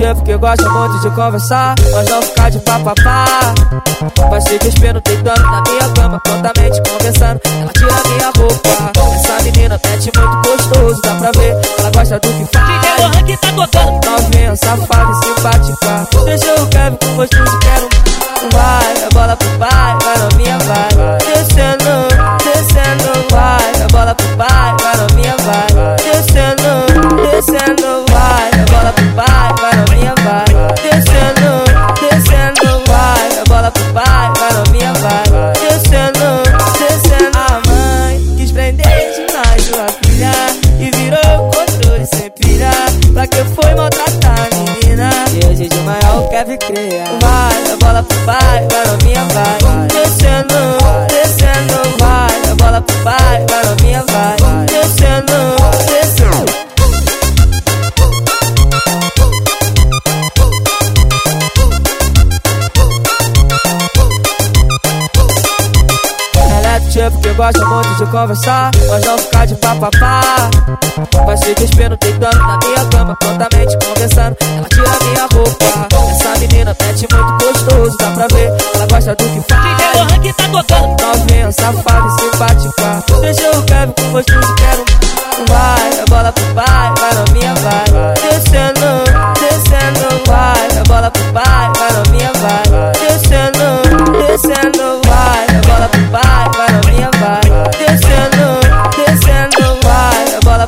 tipo que gosta muito de conversar, mas não ficar de papapá. Vai se despindo, deitando na minha cama, prontamente conversando. Ela tira minha roupa. Essa menina mete muito gostoso, dá pra ver. Ela gosta do que faz. DJ Lohan que tá tocando. Novinha, safada e simpática. Deixa o Kevin com gosto de quero. Pra que foi maltratar a menina? Desejo maior quer crer. Vai, a bola pro pai, vai novinha, vai. Descendo, descendo, vai. A bola pro pai, vai novinha, vai. Descendo, descendo. Ela é tipo que gosta muito de conversar, mas não ficar de papapá. Vai se despindo, deitando na minha prontamente conversando. Ela tira minha roupa. Essa menina pede muito gostoso, dá pra ver. Ela gosta do que faz. DJ o ranking, tá tocando. Novinha, tá safado e simpática. Deixa eu quero com gostoso, quero mais. A bola pro pai, vai na minha vai.